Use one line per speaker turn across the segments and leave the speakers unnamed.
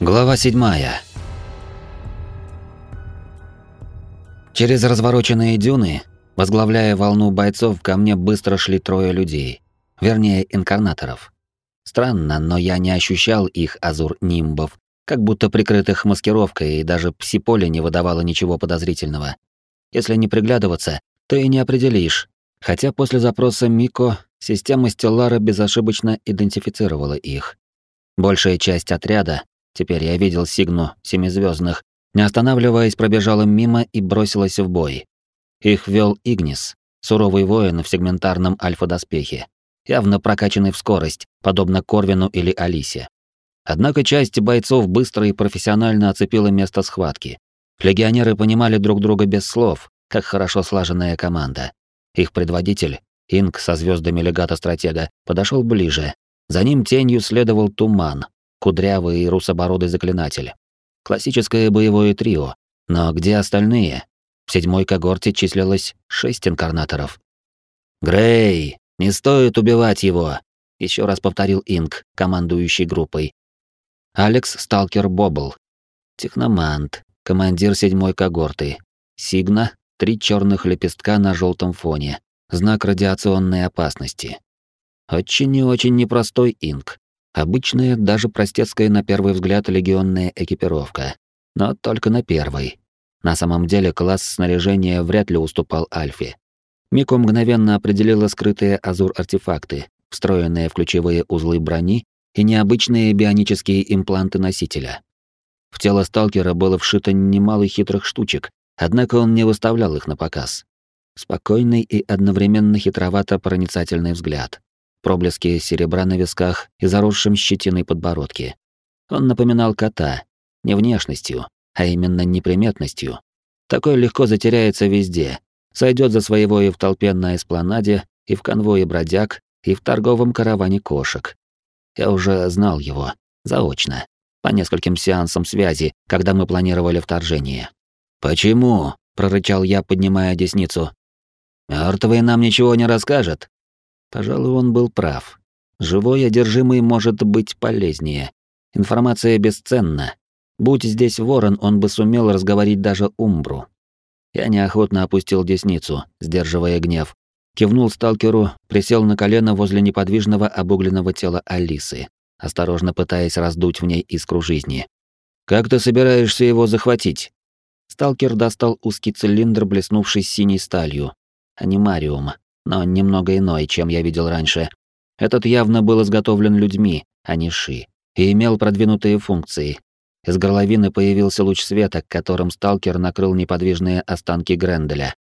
Глава 7. Через развороченные дюны, возглавляя волну бойцов, ко мне быстро шли трое людей, вернее, инкарнаторов. Странно, но я не ощущал их азур-нимбов, как будто прикрытых маскировкой, и даже псиполе не выдавало ничего подозрительного. Если не приглядываться, то и не определишь. Хотя после запроса Мико система Стеллара безошибочно идентифицировала их. Большая часть отряда, теперь я видел сигну семизвездных, не останавливаясь, пробежала мимо и бросилась в бой. Их вел Игнис, суровый воин в сегментарном альфа-доспехе, явно прокачанный в скорость, подобно Корвину или Алисе. Однако часть бойцов быстро и профессионально оцепила место схватки. Легионеры понимали друг друга без слов, как хорошо слаженная команда. Их предводитель, Инк со звездами легата-стратега, подошел ближе. За ним тенью следовал Туман, кудрявый и русобородый заклинатель. Классическое боевое трио. Но где остальные? В седьмой когорте числилось шесть инкарнаторов. «Грей, не стоит убивать его!» — еще раз повторил Инк, командующий группой. Алекс Сталкер Бобл. Техномант, командир седьмой когорты. Сигна, три черных лепестка на желтом фоне. Знак радиационной опасности. Очень и очень непростой инк. Обычная, даже простецкая на первый взгляд легионная экипировка. Но только на первый. На самом деле класс снаряжения вряд ли уступал Альфе. Мико мгновенно определила скрытые азур-артефакты, встроенные в ключевые узлы брони и необычные бионические импланты носителя. В тело сталкера было вшито немало хитрых штучек, однако он не выставлял их на показ. Спокойный и одновременно хитровато проницательный взгляд. Проблески серебра на висках и заросшим щетиной подбородке. Он напоминал кота, не внешностью, а именно неприметностью. Такой легко затеряется везде, сойдет за своего и в толпе на эспланаде, и в конвое бродяг, и в торговом караване кошек. Я уже знал его, заочно, по нескольким сеансам связи, когда мы планировали вторжение. «Почему?» — прорычал я, поднимая десницу. «Мёртвый нам ничего не расскажет». Пожалуй, он был прав. Живой одержимый может быть полезнее. Информация бесценна. Будь здесь ворон, он бы сумел разговорить даже Умбру. Я неохотно опустил десницу, сдерживая гнев. Кивнул сталкеру, присел на колено возле неподвижного обугленного тела Алисы, осторожно пытаясь раздуть в ней искру жизни. «Как ты собираешься его захватить?» Сталкер достал узкий цилиндр, блеснувший синей сталью. Анимариум, но немного иной, чем я видел раньше. Этот явно был изготовлен людьми, а не ши, и имел продвинутые функции. Из горловины появился луч света, которым сталкер накрыл неподвижные останки Гренделя.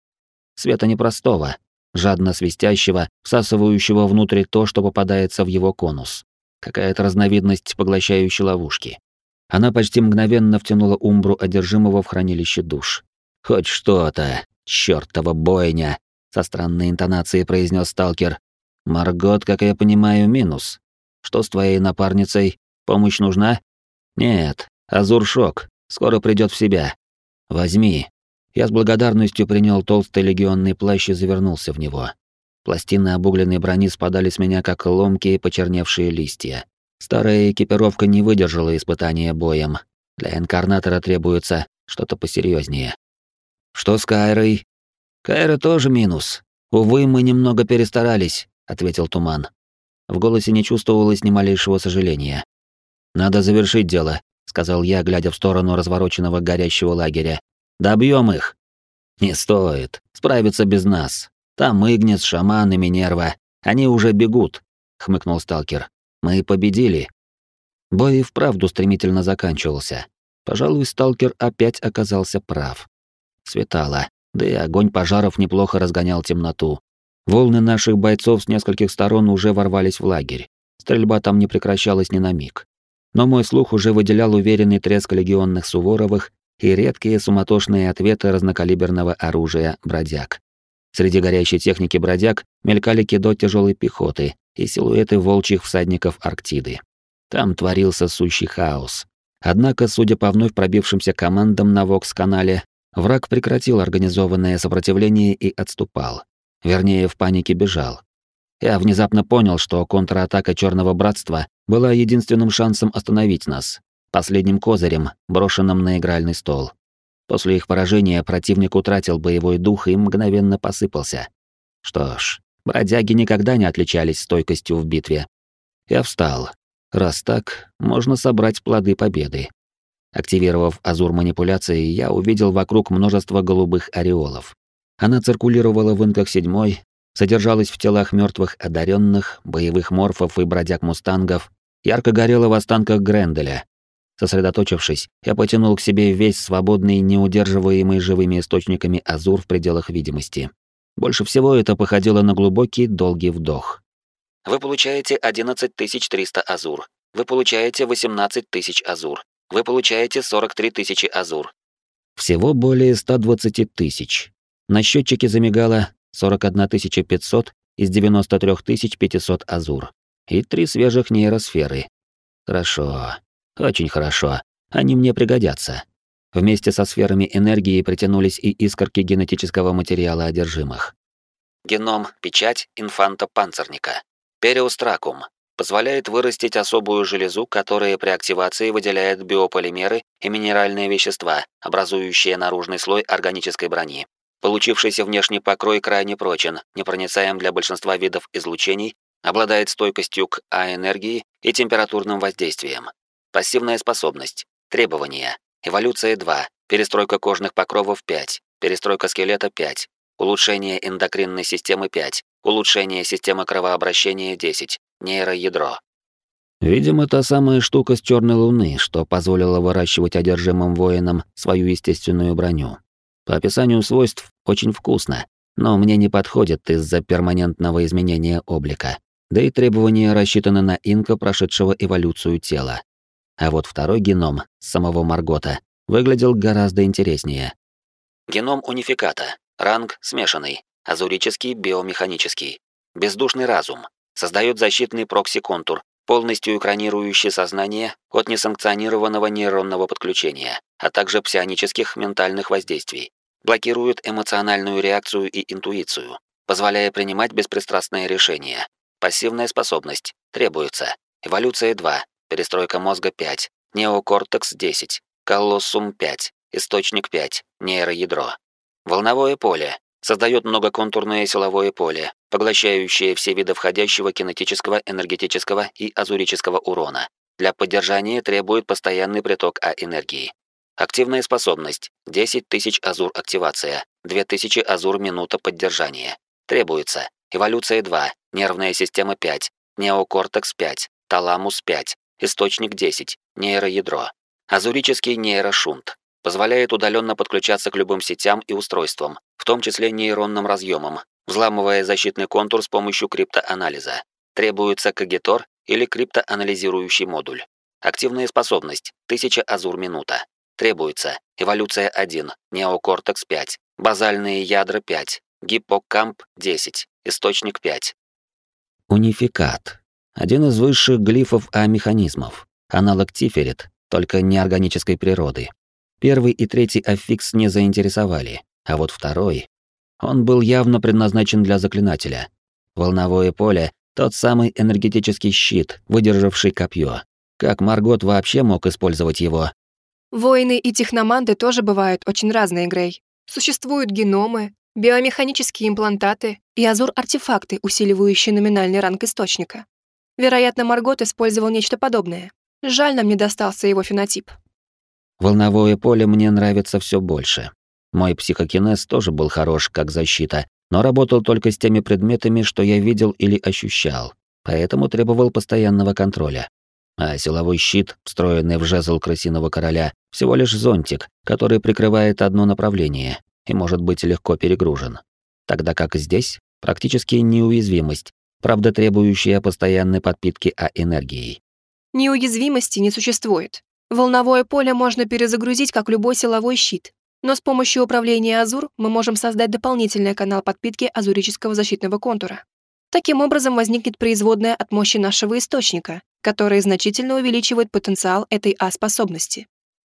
Света непростого, жадно свистящего, всасывающего внутрь то, что попадается в его конус. Какая-то разновидность поглощающей ловушки. Она почти мгновенно втянула умбру одержимого в хранилище душ. «Хоть что-то, чёртова бойня!» — со странной интонацией произнес сталкер. «Маргот, как я понимаю, минус. Что с твоей напарницей? Помощь нужна?» «Нет, Азур шок, скоро придёт в себя. Возьми, я с благодарностью принял толстый легионный плащ и завернулся в него. Пластины обугленной брони спадали с меня, как ломкие почерневшие листья. Старая экипировка не выдержала испытания боем. Для инкарнатора требуется что-то посерьезнее. Что с Кайрой? Кайра тоже минус. Увы, мы немного перестарались, ответил Туман. В голосе не чувствовалось ни малейшего сожаления. Надо завершить дело, сказал я, глядя в сторону развороченного горящего лагеря. Добьем их. Не стоит. Справиться без нас. Там Игнис, Шаман и Минерва. Они уже бегут, хмыкнул сталкер. Мы победили. Бой и вправду стремительно заканчивался. Пожалуй, сталкер опять оказался прав. Светало, да и огонь пожаров неплохо разгонял темноту. Волны наших бойцов с нескольких сторон уже ворвались в лагерь. Стрельба там не прекращалась ни на миг. Но мой слух уже выделял уверенный треск легионных Суворовых и редкие суматошные ответы разнокалиберного оружия бродяг. Среди горящей техники бродяг мелькали кидо тяжелой пехоты и силуэты волчьих всадников Арктиды. Там творился сущий хаос. Однако, судя по вновь пробившимся командам на Вокс-канале, враг прекратил организованное сопротивление и отступал. Вернее, в панике бежал. Я внезапно понял, что контратака Черного Братства была единственным шансом остановить нас. последним козырем, брошенным на игральный стол. После их поражения противник утратил боевой дух и мгновенно посыпался. Что ж, бродяги никогда не отличались стойкостью в битве. Я встал. Раз так, можно собрать плоды победы. Активировав азур манипуляции, я увидел вокруг множество голубых ореолов. Она циркулировала в инках седьмой, содержалась в телах мертвых одаренных, боевых морфов и бродяг-мустангов, ярко горела в останках Гренделя. Сосредоточившись, я потянул к себе весь свободный, неудерживаемый живыми источниками азур в пределах видимости. Больше всего это походило на глубокий, долгий вдох. Вы получаете 11300 азур. Вы получаете 18 тысяч азур. Вы получаете 43 тысячи азур. Всего более 120 тысяч. На счетчике замигало 41 500 из 93 500 азур. И три свежих нейросферы. Хорошо. Очень хорошо. Они мне пригодятся. Вместе со сферами энергии притянулись и искорки генетического материала одержимых. Геном, печать инфанта-панцирника. Периостракум. Позволяет вырастить особую железу, которая при активации выделяет биополимеры и минеральные вещества, образующие наружный слой органической брони. Получившийся внешний покрой крайне прочен, непроницаем для большинства видов излучений, обладает стойкостью к А-энергии и температурным воздействием. Пассивная способность. Требования. Эволюция 2. Перестройка кожных покровов 5. Перестройка скелета 5. Улучшение эндокринной системы 5. Улучшение системы кровообращения 10. Нейроядро. Видимо, та самая штука с черной луны, что позволила выращивать одержимым воинам свою естественную броню. По описанию свойств очень вкусно, но мне не подходит из-за перманентного изменения облика. Да и требования рассчитаны на инка, прошедшего эволюцию тела. А вот второй геном самого Маргота выглядел гораздо интереснее. Геном унификата. Ранг смешанный. Азурический, биомеханический. Бездушный разум. Создает защитный прокси-контур, полностью экранирующий сознание от несанкционированного нейронного подключения, а также псионических ментальных воздействий. Блокирует эмоциональную реакцию и интуицию, позволяя принимать беспристрастные решения. Пассивная способность. Требуется. Эволюция 2. Перестройка мозга 5. Неокортекс 10. Колоссум 5. Источник 5. Нейроядро. Волновое поле. Создает многоконтурное силовое поле, поглощающее все виды входящего кинетического, энергетического и азурического урона. Для поддержания требует постоянный приток А-энергии. Активная способность. 10 тысяч азур активация. 2000 азур минута поддержания. Требуется. Эволюция 2. Нервная система 5. Неокортекс 5. Таламус 5. Источник 10. Нейроядро. Азурический нейрошунт. Позволяет удаленно подключаться к любым сетям и устройствам, в том числе нейронным разъемам, взламывая защитный контур с помощью криптоанализа. Требуется кагитор или криптоанализирующий модуль. Активная способность 1000 азур минута. Требуется эволюция 1, неокортекс 5, базальные ядра 5, гиппокамп 10, источник 5. Унификат. Один из высших глифов А-механизмов. Аналог Тиферет, только неорганической природы. Первый и третий аффикс не заинтересовали, а вот второй... Он был явно предназначен для заклинателя. Волновое поле — тот самый энергетический щит, выдержавший копье. Как Маргот вообще мог использовать его?
Воины и техноманды тоже бывают очень разные, Грей. Существуют геномы, биомеханические имплантаты и азур-артефакты, усиливающие номинальный ранг источника. Вероятно, Маргот использовал нечто подобное. Жаль, нам не достался его фенотип.
Волновое поле мне нравится все больше. Мой психокинез тоже был хорош как защита, но работал только с теми предметами, что я видел или ощущал, поэтому требовал постоянного контроля. А силовой щит, встроенный в жезл крысиного короля, всего лишь зонтик, который прикрывает одно направление и может быть легко перегружен. Тогда как здесь практически неуязвимость, правда требующая постоянной подпитки А-энергией.
Неуязвимости не существует. Волновое поле можно перезагрузить, как любой силовой щит, но с помощью управления Азур мы можем создать дополнительный канал подпитки азурического защитного контура. Таким образом возникнет производная от мощи нашего источника, которая значительно увеличивает потенциал этой А-способности.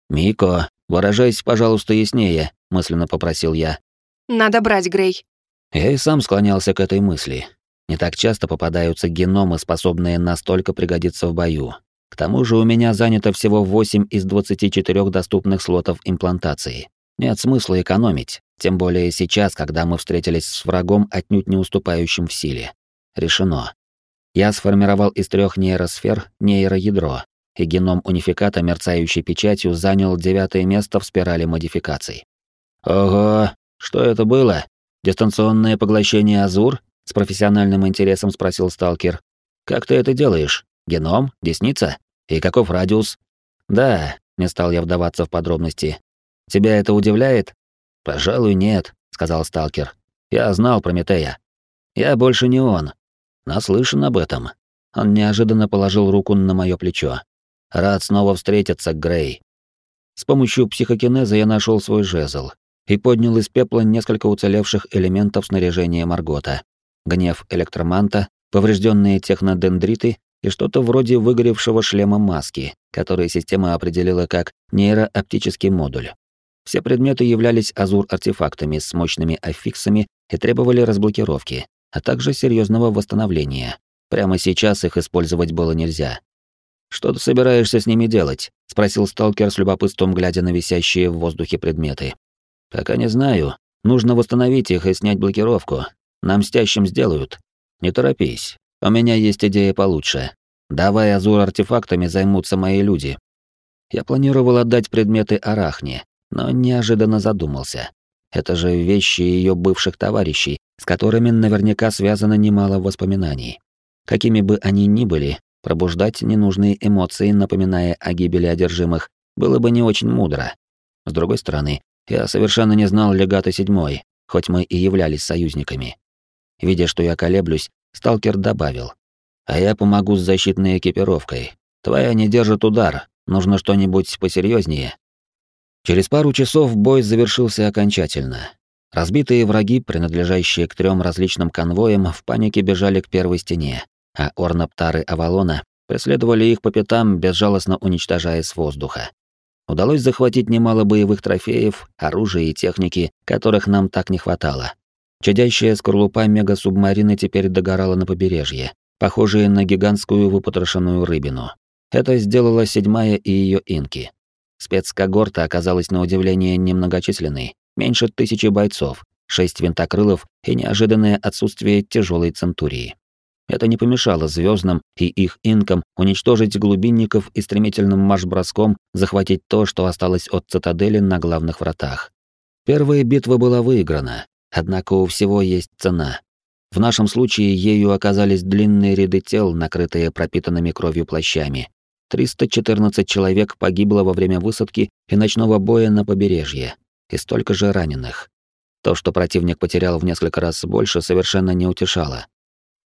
«Мико, выражайся, пожалуйста, яснее», — мысленно попросил я.
«Надо брать, Грей».
Я и сам склонялся к этой мысли. Не так часто попадаются геномы, способные настолько пригодиться в бою. К тому же у меня занято всего 8 из 24 доступных слотов имплантации. Нет смысла экономить, тем более сейчас, когда мы встретились с врагом, отнюдь не уступающим в силе. Решено. Я сформировал из трех нейросфер нейроядро, и геном унификата, мерцающей печатью, занял девятое место в спирали модификаций. «Ого, что это было? Дистанционное поглощение Азур?» — с профессиональным интересом спросил сталкер. «Как ты это делаешь? Геном? Десница? И каков радиус?» «Да», — не стал я вдаваться в подробности. «Тебя это удивляет?» «Пожалуй, нет», — сказал сталкер. «Я знал Прометея. Я больше не он. Наслышан об этом». Он неожиданно положил руку на мое плечо. Рад снова встретиться, Грей. С помощью психокинеза я нашел свой жезл и поднял из пепла несколько уцелевших элементов снаряжения Маргота. Гнев электроманта, поврежденные технодендриты и что-то вроде выгоревшего шлема маски, который система определила как нейрооптический модуль. Все предметы являлись азур-артефактами с мощными аффиксами и требовали разблокировки, а также серьезного восстановления. Прямо сейчас их использовать было нельзя, «Что ты собираешься с ними делать?» — спросил сталкер с любопытством, глядя на висящие в воздухе предметы. «Пока не знаю. Нужно восстановить их и снять блокировку. Нам стящим сделают. Не торопись. У меня есть идея получше. Давай азур артефактами займутся мои люди». Я планировал отдать предметы Арахне, но неожиданно задумался. Это же вещи ее бывших товарищей, с которыми наверняка связано немало воспоминаний. Какими бы они ни были, Пробуждать ненужные эмоции, напоминая о гибели одержимых, было бы не очень мудро. С другой стороны, я совершенно не знал легата седьмой, хоть мы и являлись союзниками. Видя, что я колеблюсь, сталкер добавил. «А я помогу с защитной экипировкой. Твоя не держит удар, нужно что-нибудь посерьезнее. Через пару часов бой завершился окончательно. Разбитые враги, принадлежащие к трем различным конвоям, в панике бежали к первой стене, а орнаптары Авалона преследовали их по пятам, безжалостно уничтожая с воздуха. Удалось захватить немало боевых трофеев, оружия и техники, которых нам так не хватало. Чадящая скорлупа мега-субмарины теперь догорала на побережье, похожая на гигантскую выпотрошенную рыбину. Это сделала седьмая и ее инки. Спецкогорта оказалась на удивление немногочисленной, меньше тысячи бойцов, шесть винтокрылов и неожиданное отсутствие тяжелой центурии. Это не помешало звездным и их инкам уничтожить глубинников и стремительным марш-броском захватить то, что осталось от цитадели на главных вратах. Первая битва была выиграна, однако у всего есть цена. В нашем случае ею оказались длинные ряды тел, накрытые пропитанными кровью плащами. 314 человек погибло во время высадки и ночного боя на побережье, и столько же раненых. То, что противник потерял в несколько раз больше, совершенно не утешало.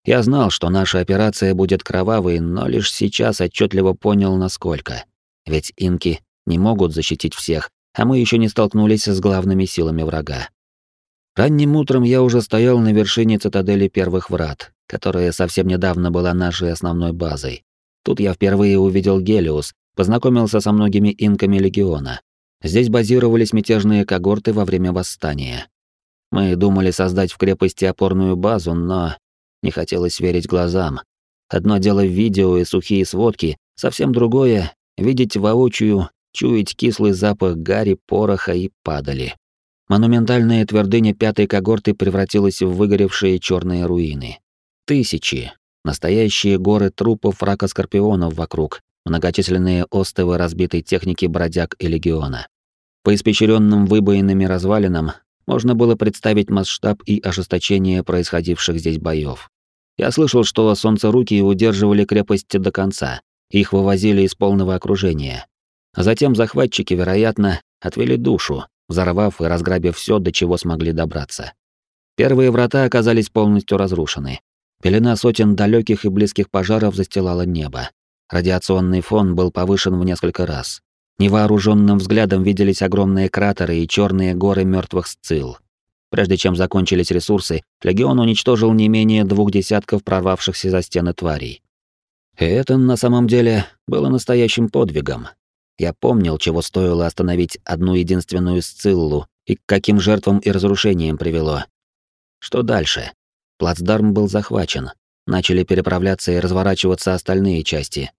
Я знал, что наша операция будет кровавой, но лишь сейчас отчетливо понял, насколько. Ведь инки не могут защитить всех, а мы еще не столкнулись с главными силами врага. Ранним утром я уже стоял на вершине цитадели Первых Врат, которая совсем недавно была нашей основной базой. Тут я впервые увидел Гелиус, познакомился со многими инками легиона. Здесь базировались мятежные когорты во время восстания. Мы думали создать в крепости опорную базу, но не хотелось верить глазам. Одно дело видео и сухие сводки, совсем другое — видеть воочию, чуять кислый запах гари, пороха и падали. Монументальная твердыня пятой когорты превратилась в выгоревшие черные руины. Тысячи. Настоящие горы трупов рака-скорпионов вокруг, многочисленные остовы разбитой техники бродяг и легиона. По испещренным выбоинами развалинам можно было представить масштаб и ожесточение происходивших здесь боев. Я слышал, что солнцеруки удерживали крепость до конца, их вывозили из полного окружения. А затем захватчики, вероятно, отвели душу, взорвав и разграбив все, до чего смогли добраться. Первые врата оказались полностью разрушены. Пелена сотен далеких и близких пожаров застилала небо. Радиационный фон был повышен в несколько раз. Невооруженным взглядом виделись огромные кратеры и черные горы мертвых сцил. Прежде чем закончились ресурсы, легион уничтожил не менее двух десятков прорвавшихся за стены тварей. И это на самом деле было настоящим подвигом. Я помнил, чего стоило остановить одну единственную сциллу и к каким жертвам и разрушениям привело. Что дальше? Плацдарм был захвачен. Начали переправляться и разворачиваться остальные части.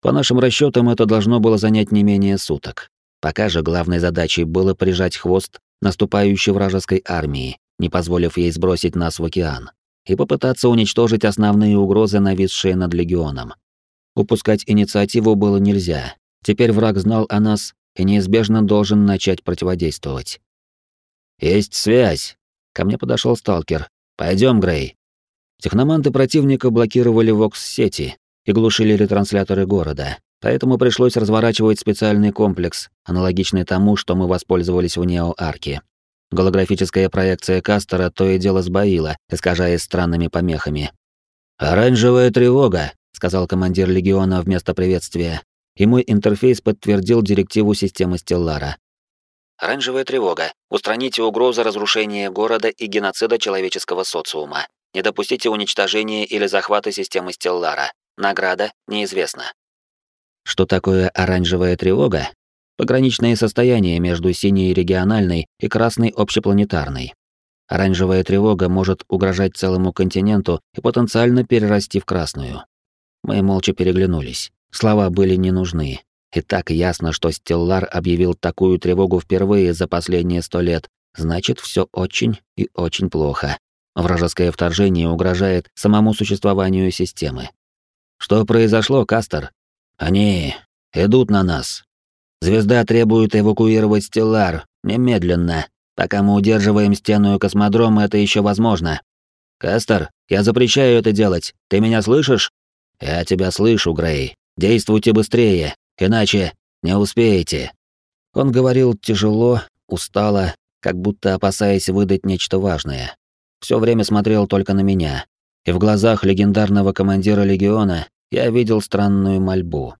По нашим расчетам, это должно было занять не менее суток. Пока же главной задачей было прижать хвост наступающей вражеской армии, не позволив ей сбросить нас в океан, и попытаться уничтожить основные угрозы, нависшие над легионом. Упускать инициативу было нельзя. Теперь враг знал о нас и неизбежно должен начать противодействовать. «Есть связь!» Ко мне подошел сталкер. Пойдем, Грей. Техноманты противника блокировали вокс-сети и глушили ретрансляторы города, поэтому пришлось разворачивать специальный комплекс, аналогичный тому, что мы воспользовались в Нео-Арке. Голографическая проекция Кастера то и дело сбоила, искажаясь странными помехами. «Оранжевая тревога», — сказал командир легиона вместо приветствия, и мой интерфейс подтвердил директиву системы Стеллара.
Оранжевая тревога. Устраните угрозы разрушения города и геноцида человеческого социума. Не допустите уничтожения или захвата системы Стеллара. Награда неизвестна.
Что такое оранжевая тревога? Пограничное состояние между синей региональной и красной общепланетарной. Оранжевая тревога может угрожать целому континенту и потенциально перерасти в красную. Мы молча переглянулись. Слова были не нужны. И так ясно, что Стеллар объявил такую тревогу впервые за последние сто лет, значит, все очень и очень плохо. Вражеское вторжение угрожает самому существованию системы. Что произошло, Кастер? Они идут на нас. Звезда требует эвакуировать Стеллар немедленно. Пока мы удерживаем стену космодрома, это еще возможно. Кастер, я запрещаю это делать. Ты меня слышишь? Я тебя слышу, Грей. Действуйте быстрее. Иначе не успеете. Он говорил тяжело, устало, как будто опасаясь выдать нечто важное. Все время смотрел только на меня, и в глазах легендарного командира легиона я видел странную мольбу.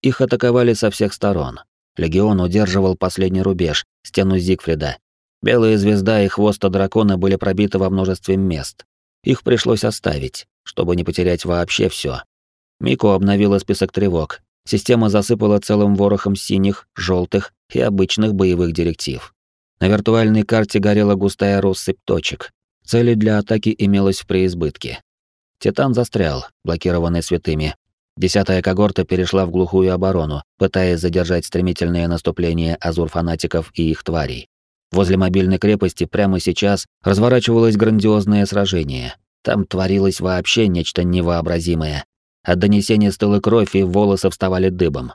Их атаковали со всех сторон. Легион удерживал последний рубеж, стену Зигфрида. Белая звезда и хвоста дракона были пробиты во множестве мест. Их пришлось оставить, чтобы не потерять вообще все. Мико обновила список тревог, Система засыпала целым ворохом синих, желтых и обычных боевых директив. На виртуальной карте горела густая россыпь точек. Цели для атаки имелось в преизбытке. Титан застрял, блокированный святыми. Десятая когорта перешла в глухую оборону, пытаясь задержать стремительное наступление азур-фанатиков и их тварей. Возле мобильной крепости прямо сейчас разворачивалось грандиозное сражение. Там творилось вообще нечто невообразимое. От донесения стыла кровь, и волосы вставали дыбом.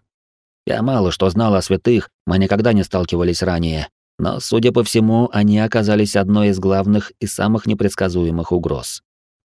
Я мало что знал о святых, мы никогда не сталкивались ранее, но, судя по всему, они оказались одной из главных и самых непредсказуемых угроз.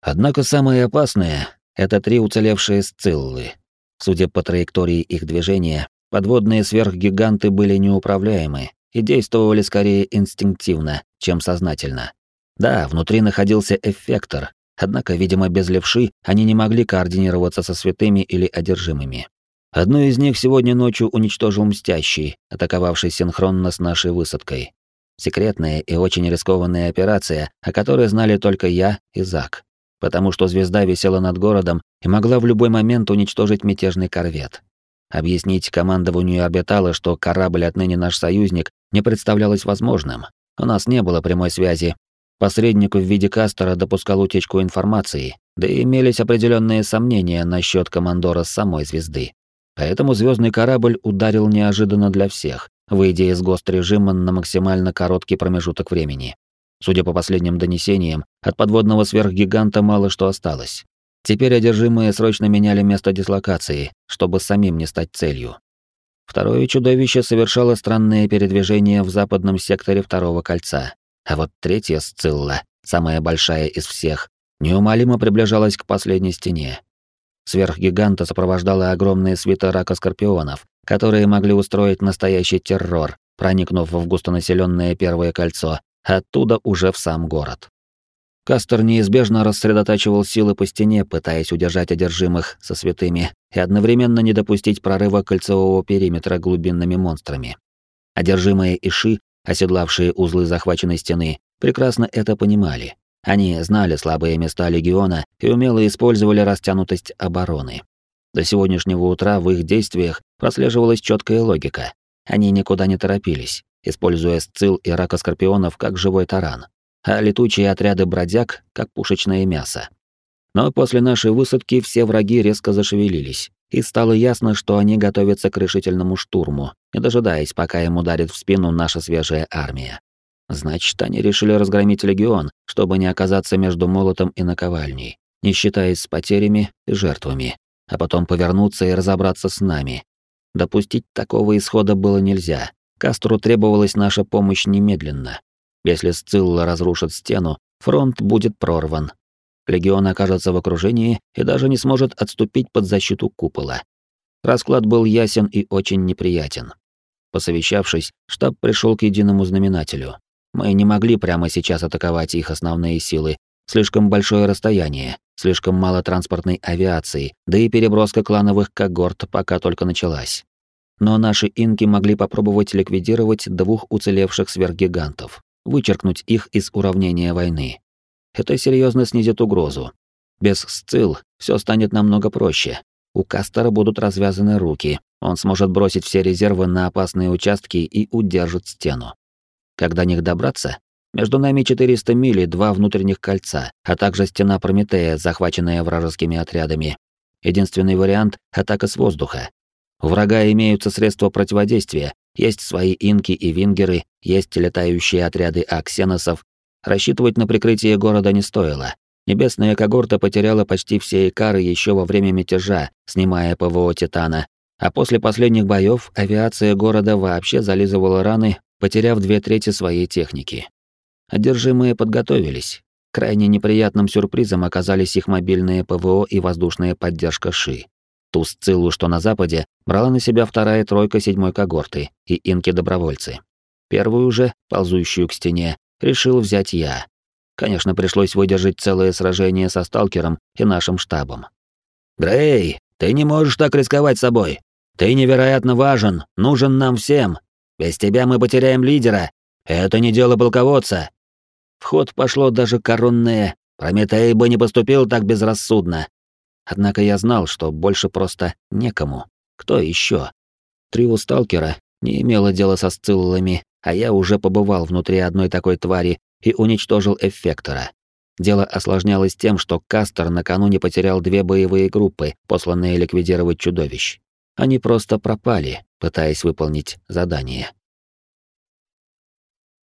Однако самое опасное — это три уцелевшие сциллы. Судя по траектории их движения, подводные сверхгиганты были неуправляемы и действовали скорее инстинктивно, чем сознательно. Да, внутри находился эффектор, Однако, видимо, без левши они не могли координироваться со святыми или одержимыми. Одну из них сегодня ночью уничтожил Мстящий, атаковавший синхронно с нашей высадкой. Секретная и очень рискованная операция, о которой знали только я и Зак. Потому что звезда висела над городом и могла в любой момент уничтожить мятежный корвет. Объяснить командованию орбитала, что корабль отныне наш союзник, не представлялось возможным. У нас не было прямой связи, Посредник в виде Кастера допускал утечку информации, да и имелись определенные сомнения насчет командора самой звезды. Поэтому звездный корабль ударил неожиданно для всех, выйдя из ГОСТ-режима на максимально короткий промежуток времени. Судя по последним донесениям, от подводного сверхгиганта мало что осталось. Теперь одержимые срочно меняли место дислокации, чтобы самим не стать целью. Второе чудовище совершало странные передвижения в западном секторе второго кольца, а вот третья Сцилла, самая большая из всех, неумолимо приближалась к последней стене. Сверхгиганта сопровождала огромная свита рака-скорпионов, которые могли устроить настоящий террор, проникнув в густонаселенное первое кольцо, оттуда уже в сам город. Кастер неизбежно рассредотачивал силы по стене, пытаясь удержать одержимых со святыми и одновременно не допустить прорыва кольцевого периметра глубинными монстрами. Одержимые Иши оседлавшие узлы захваченной стены, прекрасно это понимали. Они знали слабые места легиона и умело использовали растянутость обороны. До сегодняшнего утра в их действиях прослеживалась четкая логика. Они никуда не торопились, используя сцил и рака скорпионов как живой таран, а летучие отряды бродяг как пушечное мясо. Но после нашей высадки все враги резко зашевелились и стало ясно, что они готовятся к решительному штурму, не дожидаясь, пока им ударит в спину наша свежая армия. Значит, они решили разгромить легион, чтобы не оказаться между молотом и наковальней, не считаясь с потерями и жертвами, а потом повернуться и разобраться с нами. Допустить такого исхода было нельзя. Кастру требовалась наша помощь немедленно. Если Сцилла разрушит стену, фронт будет прорван. Легион окажется в окружении и даже не сможет отступить под защиту купола. Расклад был ясен и очень неприятен. Посовещавшись, штаб пришел к единому знаменателю. Мы не могли прямо сейчас атаковать их основные силы. Слишком большое расстояние, слишком мало транспортной авиации, да и переброска клановых когорт пока только началась. Но наши инки могли попробовать ликвидировать двух уцелевших сверхгигантов, вычеркнуть их из уравнения войны. Это серьезно снизит угрозу. Без сцил все станет намного проще. У Кастера будут развязаны руки, он сможет бросить все резервы на опасные участки и удержит стену. До них добраться? Между нами 400 миль и два внутренних кольца, а также стена Прометея, захваченная вражескими отрядами. Единственный вариант — атака с воздуха. У врага имеются средства противодействия, есть свои инки и вингеры, есть летающие отряды аксеносов. Рассчитывать на прикрытие города не стоило. Небесная когорта потеряла почти все икары еще во время мятежа, снимая ПВО Титана, а после последних боев авиация города вообще зализывала раны потеряв две трети своей техники. Одержимые подготовились. Крайне неприятным сюрпризом оказались их мобильные ПВО и воздушная поддержка ШИ. Ту сциллу, что на западе, брала на себя вторая тройка седьмой когорты и инки-добровольцы. Первую же, ползущую к стене, решил взять я. Конечно, пришлось выдержать целое сражение со сталкером и нашим штабом.
«Грей, ты не можешь так рисковать собой. Ты невероятно важен, нужен нам всем, без тебя мы потеряем лидера. Это не дело полководца. В ход пошло даже коронное. Прометей бы не поступил так безрассудно. Однако я знал, что больше просто некому. Кто еще? Трио сталкера не имело дела со сциллами, а я уже побывал внутри одной такой твари и уничтожил эффектора. Дело осложнялось тем, что Кастер накануне потерял две боевые группы, посланные ликвидировать чудовищ. Они просто пропали, пытаясь выполнить задание.